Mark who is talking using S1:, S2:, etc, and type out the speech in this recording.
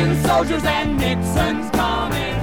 S1: Union soldiers and Nixon's coming